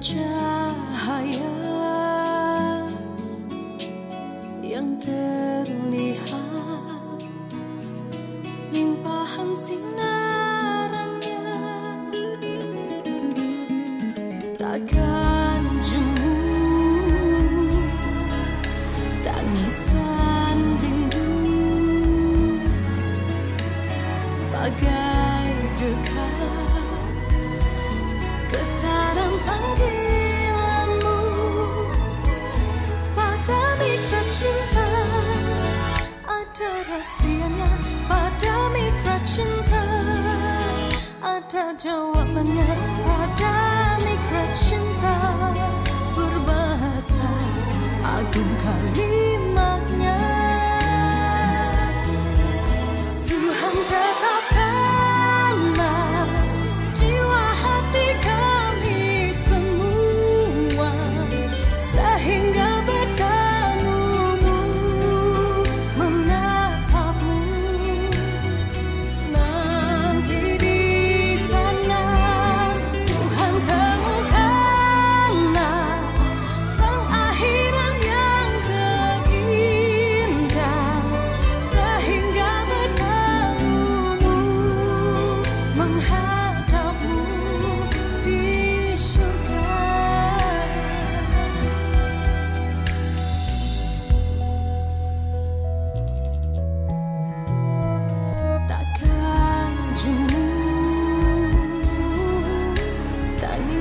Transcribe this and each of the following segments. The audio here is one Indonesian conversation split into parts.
cahaya yang terlihat. Limpahan sinarannya takkan jumpa. jawabannya ada mikro cinta berbahasa agung kali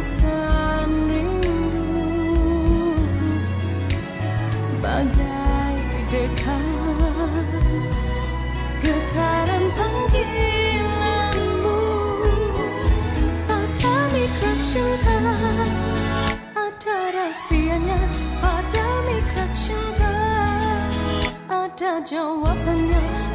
pesan rindu bagai dekat. Getaran panggilanmu pada mikro cinta. Ada rahasianya pada mikro cinta. Ada jawabannya